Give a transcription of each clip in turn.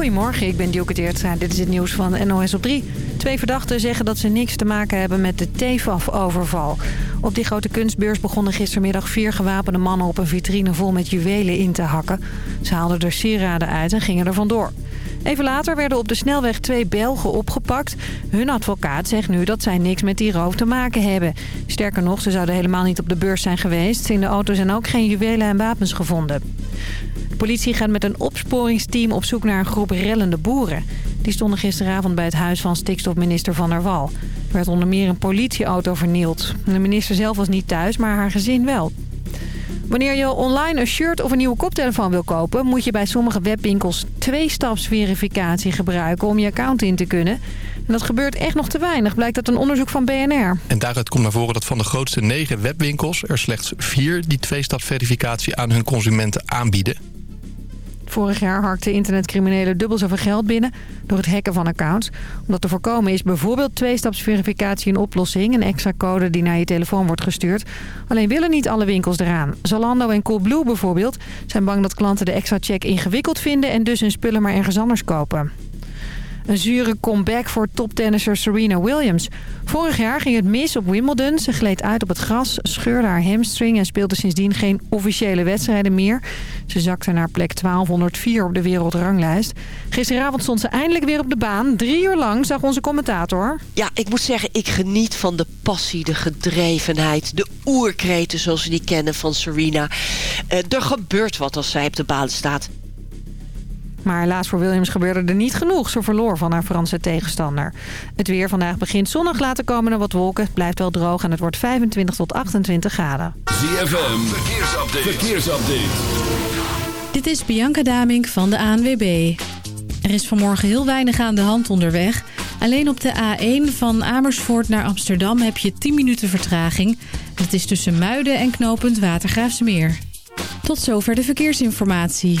Goedemorgen, ik ben Dielke Teertstra. Dit is het nieuws van NOS op 3. Twee verdachten zeggen dat ze niks te maken hebben met de TEFAF-overval. Op die grote kunstbeurs begonnen gistermiddag vier gewapende mannen op een vitrine vol met juwelen in te hakken. Ze haalden er sieraden uit en gingen er vandoor. Even later werden op de snelweg twee Belgen opgepakt. Hun advocaat zegt nu dat zij niks met die roof te maken hebben. Sterker nog, ze zouden helemaal niet op de beurs zijn geweest. In de auto zijn ook geen juwelen en wapens gevonden. Politie gaat met een opsporingsteam op zoek naar een groep rellende boeren. Die stonden gisteravond bij het huis van stikstofminister Van der Wal. Er werd onder meer een politieauto vernield. De minister zelf was niet thuis, maar haar gezin wel. Wanneer je online een shirt of een nieuwe koptelefoon wil kopen... moet je bij sommige webwinkels twee-stapsverificatie gebruiken om je account in te kunnen. En dat gebeurt echt nog te weinig, blijkt uit een onderzoek van BNR. En daaruit komt naar voren dat van de grootste negen webwinkels... er slechts vier die twee-stapsverificatie aan hun consumenten aanbieden. Vorig jaar harkten internetcriminelen dubbel zoveel geld binnen door het hacken van accounts. Om dat te voorkomen is bijvoorbeeld tweestapsverificatie een oplossing. Een extra code die naar je telefoon wordt gestuurd. Alleen willen niet alle winkels eraan. Zalando en Coolblue bijvoorbeeld zijn bang dat klanten de extra check ingewikkeld vinden... en dus hun spullen maar ergens anders kopen. Een zure comeback voor toptennisser Serena Williams. Vorig jaar ging het mis op Wimbledon. Ze gleed uit op het gras, scheurde haar hamstring... en speelde sindsdien geen officiële wedstrijden meer. Ze zakte naar plek 1204 op de wereldranglijst. Gisteravond stond ze eindelijk weer op de baan. Drie uur lang zag onze commentator. Ja, ik moet zeggen, ik geniet van de passie, de gedrevenheid... de oerkreten zoals we die kennen van Serena. Uh, er gebeurt wat als zij op de baan staat. Maar helaas voor Williams gebeurde er niet genoeg. Ze verloor van haar Franse tegenstander. Het weer vandaag begint zonnig laten komen er wat wolken. Het blijft wel droog en het wordt 25 tot 28 graden. ZFM, verkeersupdate. verkeersupdate. Dit is Bianca Damink van de ANWB. Er is vanmorgen heel weinig aan de hand onderweg. Alleen op de A1 van Amersfoort naar Amsterdam heb je 10 minuten vertraging. Dat is tussen Muiden en knooppunt Watergraafsmeer. Tot zover de verkeersinformatie.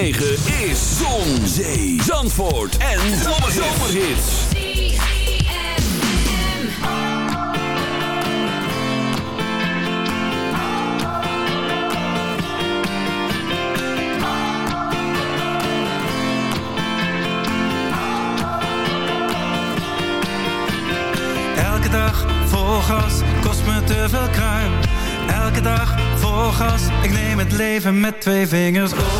is Zon, Zee, Zandvoort en Zomerhits. Elke dag vol gas, kost me te veel kruim. Elke dag vol gas, ik neem het leven met twee vingers. op.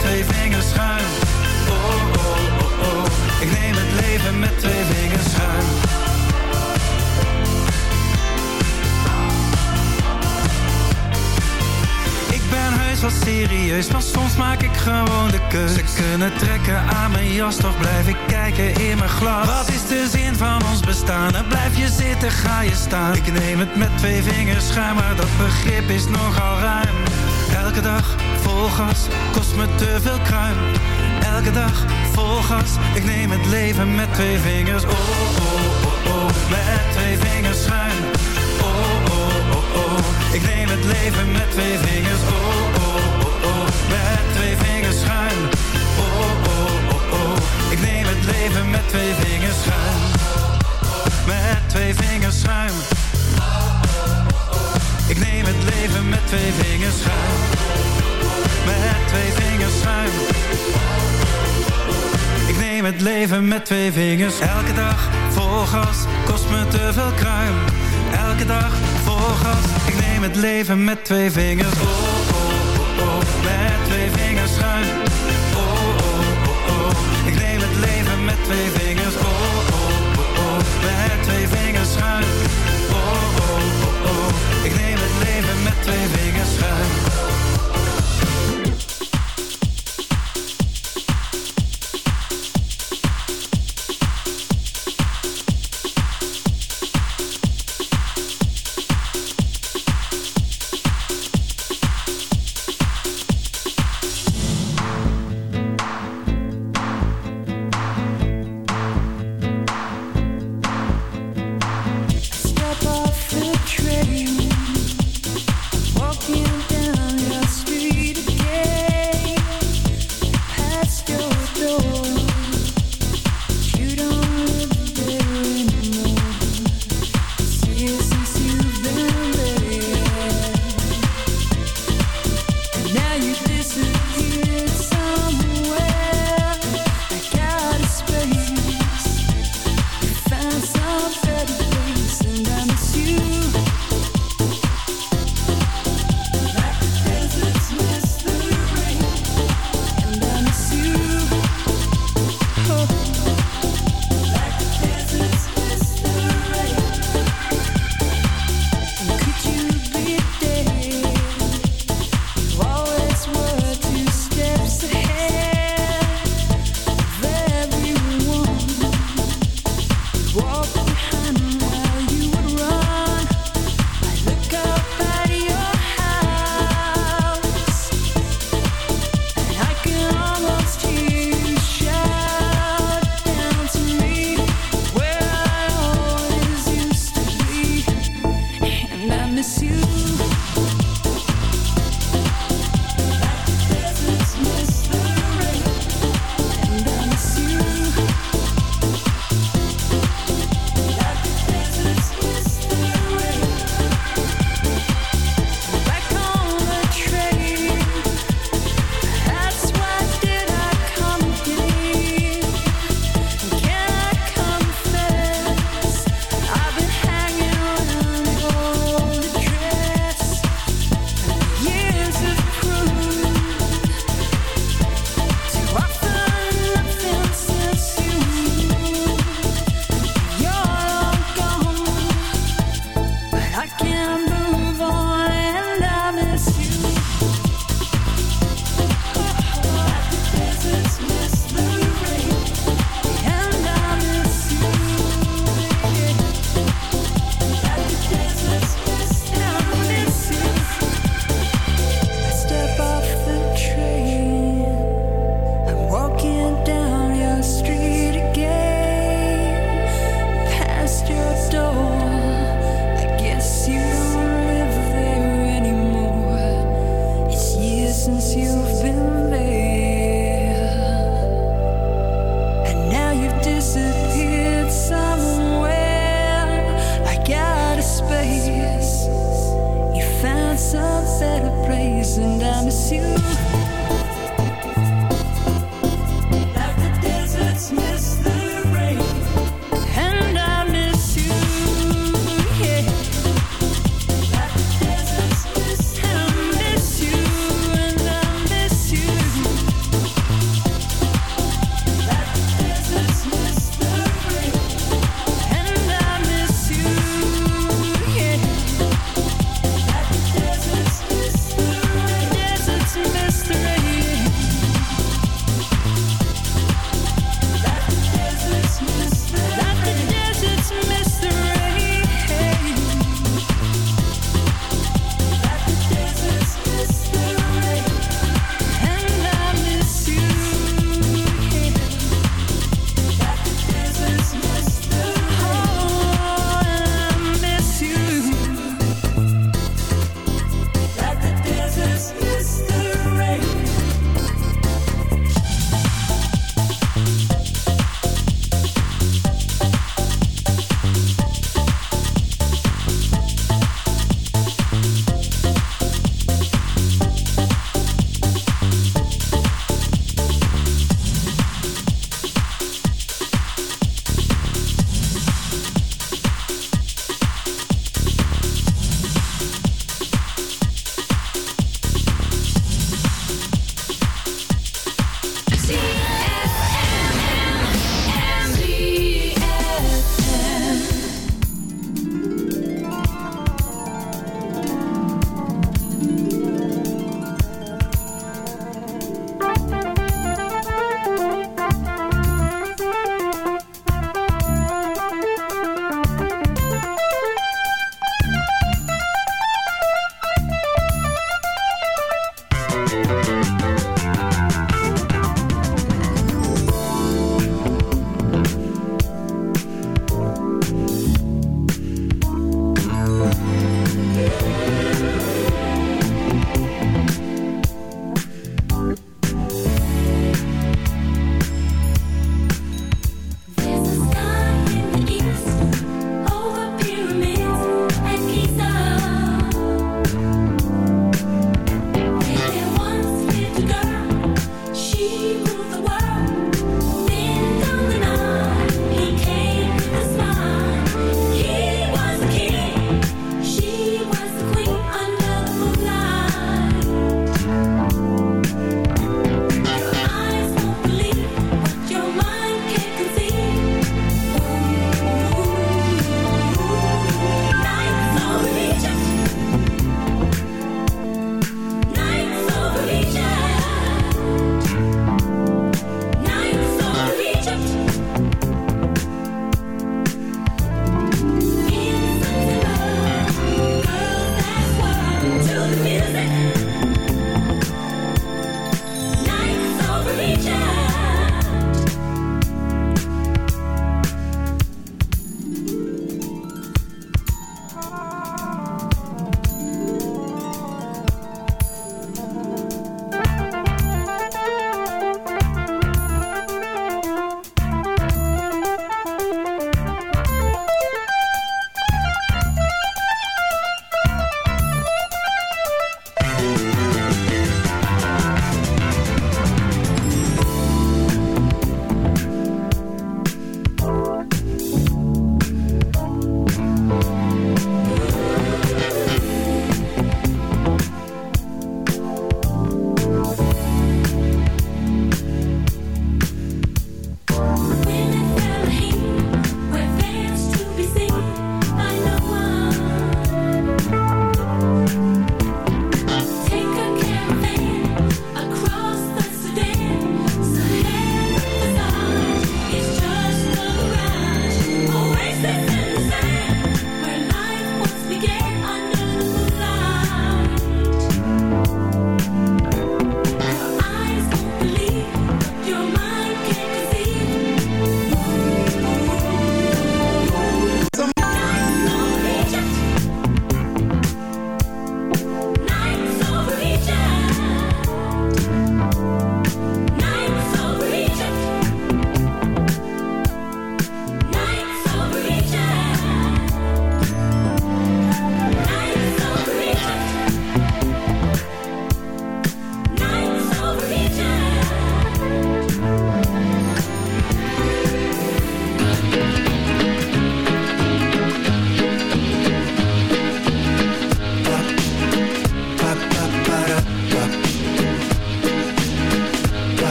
twee vingers schuin. Oh, oh, oh, oh, ik neem het leven met twee vingers schuin. Ik ben heus wel serieus, maar soms maak ik gewoon de keus. Ze kunnen trekken aan mijn jas, toch blijf ik kijken in mijn glas. Wat is de zin van ons bestaan? En blijf je zitten, ga je staan. Ik neem het met twee vingers schuin, maar dat begrip is nogal ruim. Elke dag vol gas, kost me te veel kruim. Elke dag vol gas, ik neem het leven met twee vingers. Oh, oh, oh, oh, met twee vingers schuin. Oh, oh, oh, oh, ik neem het leven met twee vingers. Oh, oh, oh, oh, met twee vingers schuin. Oh, oh, oh, oh, ik neem het leven met twee vingers schuin. Met twee vingers schuin. Ik neem het leven met twee vingers schuin. Met twee vingers schuin. Ik neem het leven met twee vingers. Elke dag vol gas, kost me te veel kruim. Elke dag vol gas, ik neem het leven met twee vingers. Oh, oh, oh, oh, met twee vingers schuin. Oh, oh, oh, oh, ik neem het leven met twee vingers.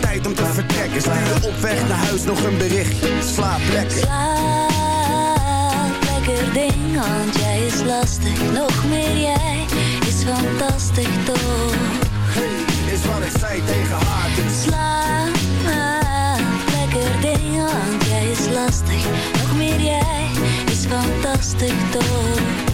Tijd om te vertrekken Stuurde op weg naar huis nog een berichtje Slaap lekker Slaap lekker ding, want jij is lastig. Nog meer jij is fantastisch toch? Hey, is wat ik zei tegen haar Dus Slaap lekker ding, want jij is lastig. Nog meer jij is fantastisch toch?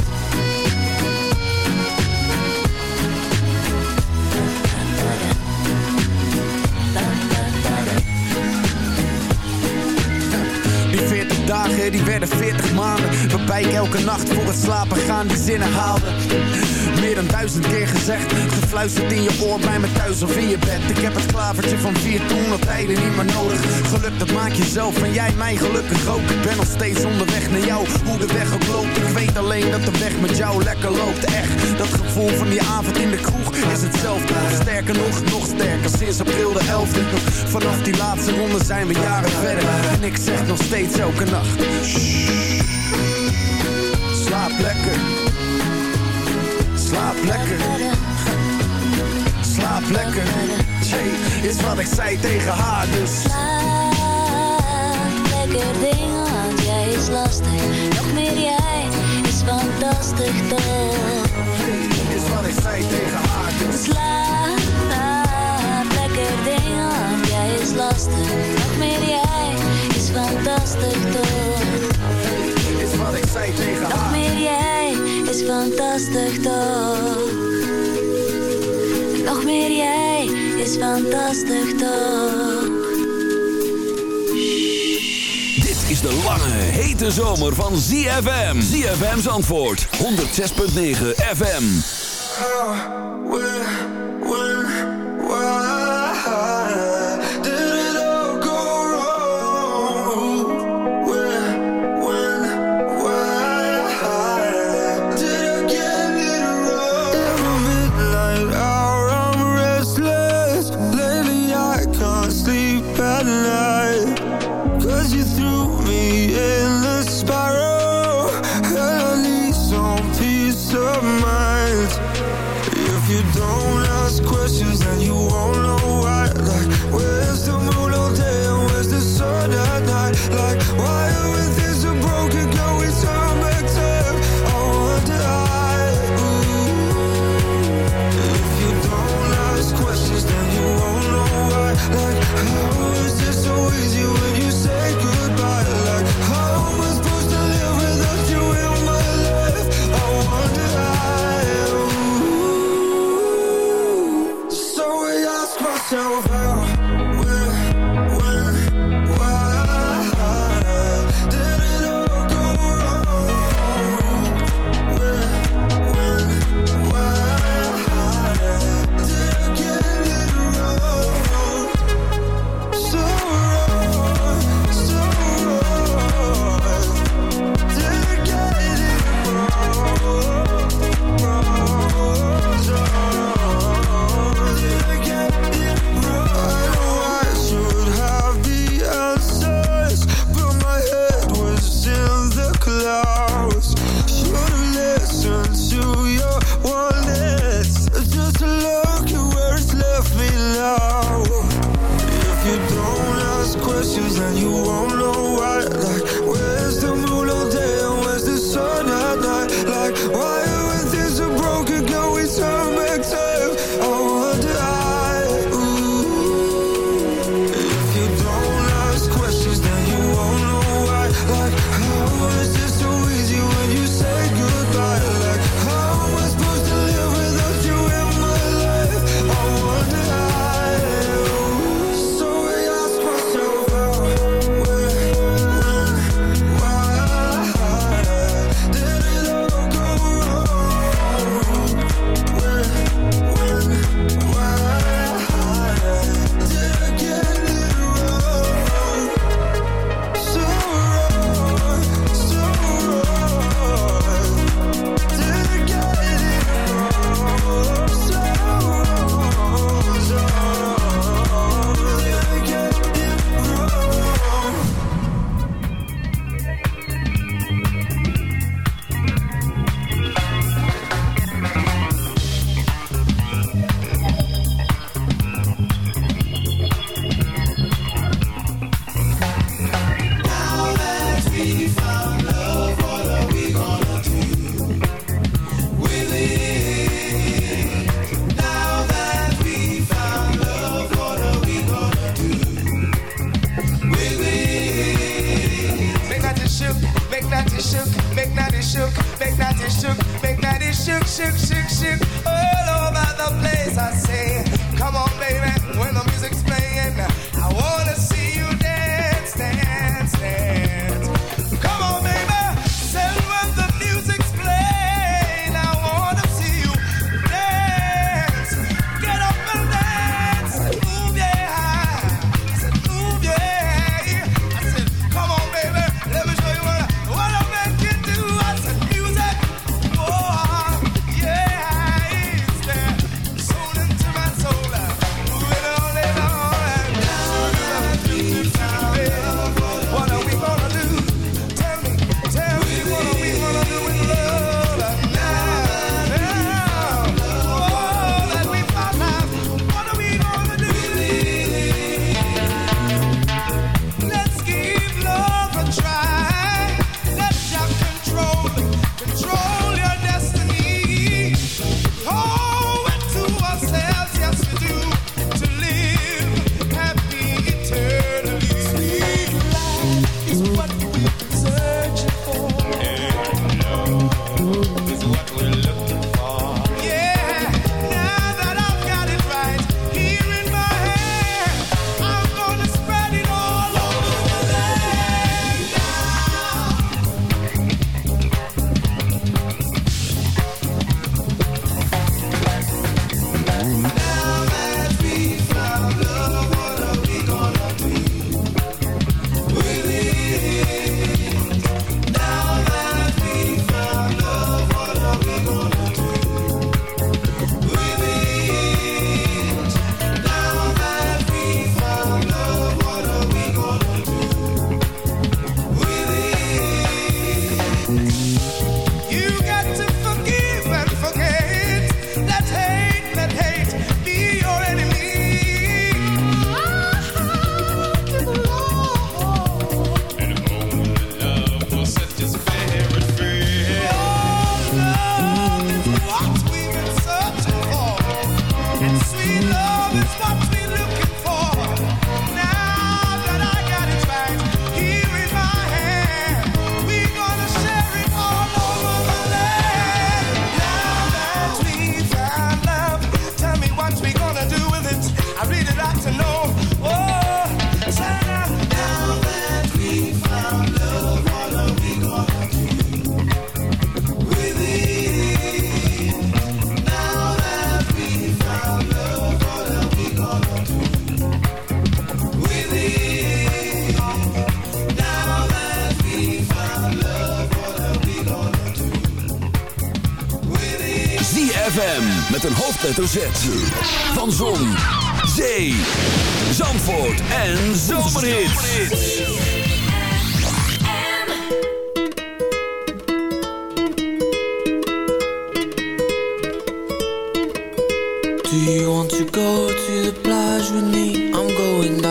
dagen, die werden 40 maanden. Waarbij ik elke nacht voor het slapen gaan die zinnen haalde. Meer dan duizend keer gezegd Gefluisterd in je oor bij me thuis of in je bed. Ik heb het klavertje van vier toen al tijden niet meer nodig. Geluk dat maak je zelf en jij mij gelukkig ook. Ik ben nog steeds onderweg naar jou, hoe de weg ook loopt. Ik weet alleen dat de weg met jou lekker loopt. Echt, dat gevoel van die avond in de kroeg is hetzelfde Sterker nog, nog sterker, sinds april de 11e Vanaf die laatste ronde zijn we jaren verder. En ik zeg nog steeds elke nacht "Shh, Slaap lekker. Slaap lekker. Slaap lekker. Jay, is wat ik zei tegen haar dus. Slaap lekker ding, want jij is lastig. Nog meer jij is fantastisch toch? Is wat ik zei tegen haar dus. Slaap lastig. Nog meer jij is fantastisch toch? Is wat ik zei tegen Nog haar meer jij is fantastisch toch? Nog meer jij is fantastisch toch? Dit is de lange, hete zomer van ZFM. ZFM's antwoord, 106.9 FM. hoofdletter van Zon, Zee, Zandvoort en Zomerhits. Do you want to go to the plage with me? I'm going down.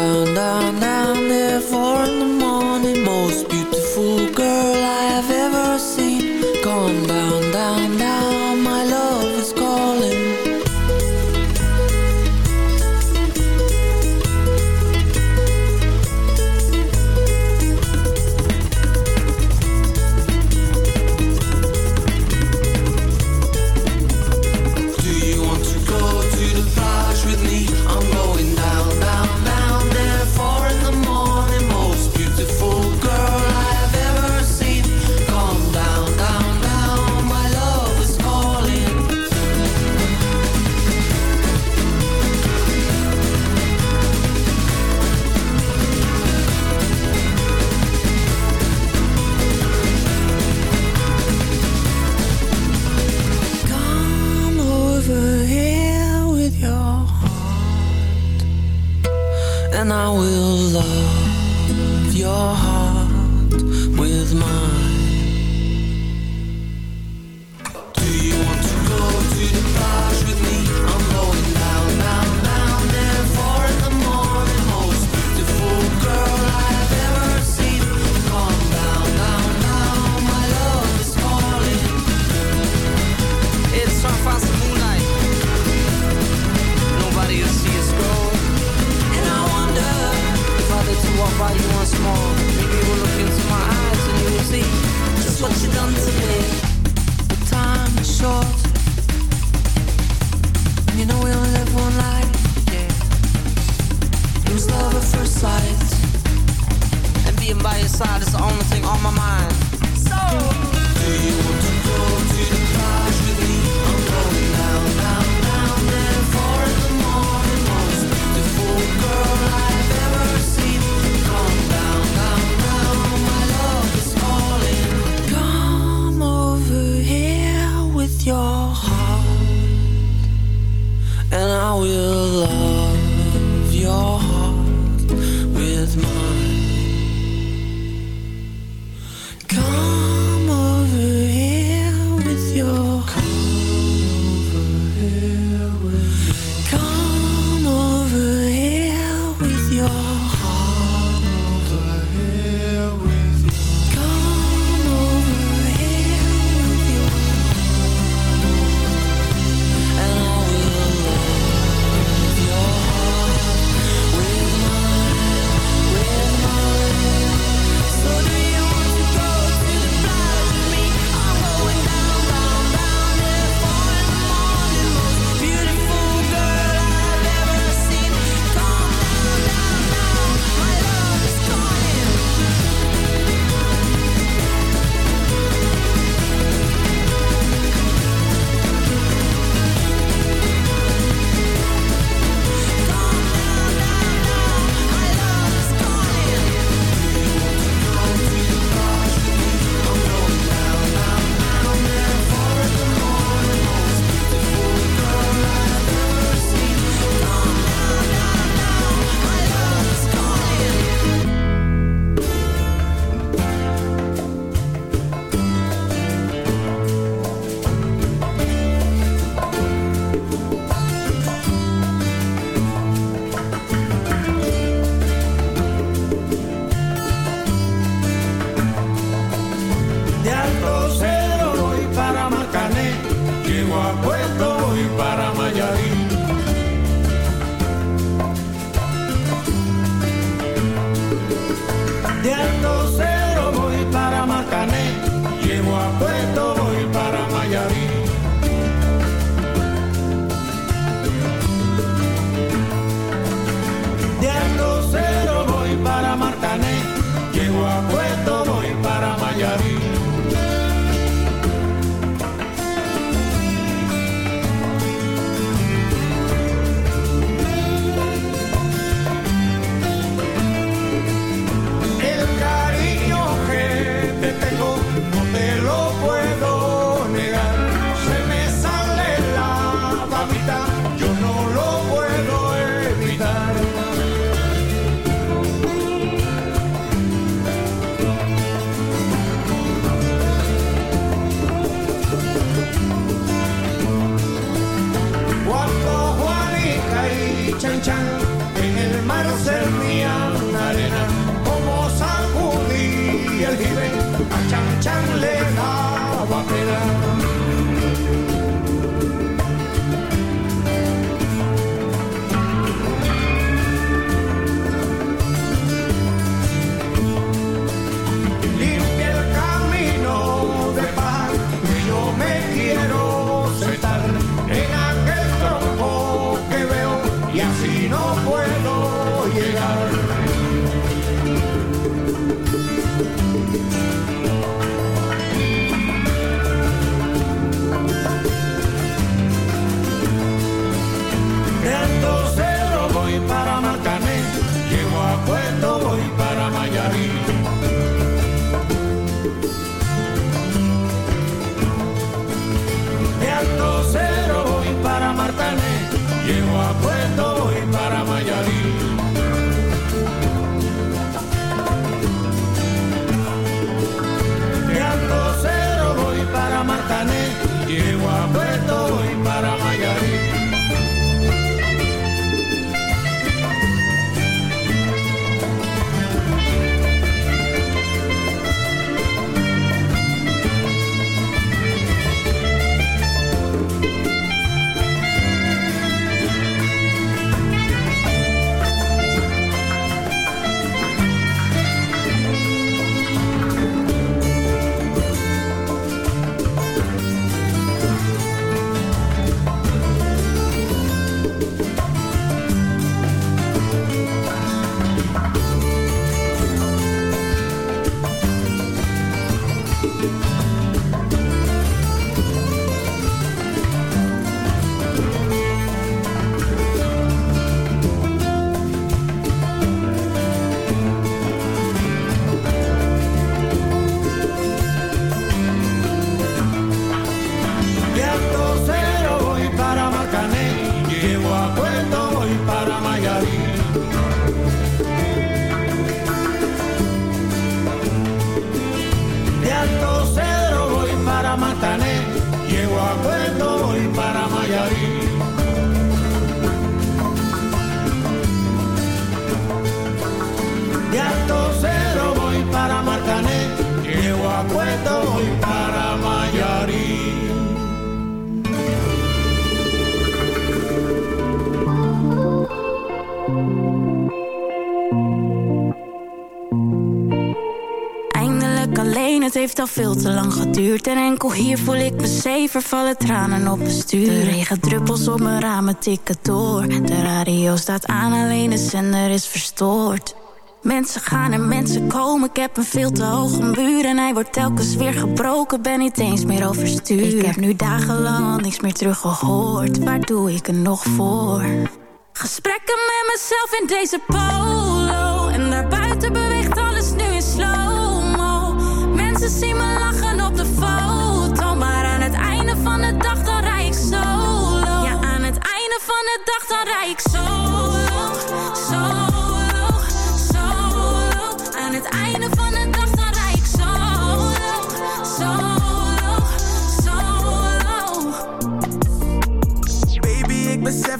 Voy para Mayarí. Eindelijk alleen, het heeft al veel te lang geduurd. En enkel hier voel ik me zeven vallen tranen op mijn stuur. De regendruppels op mijn ramen tikken door. De radio staat aan, alleen de zender is verstoord Mensen gaan en mensen komen, ik heb een veel te hoge muur En hij wordt telkens weer gebroken, ben niet eens meer overstuur. Ik heb nu dagenlang al niks meer teruggehoord. Waar doe ik er nog voor? Gesprekken met mezelf in deze polo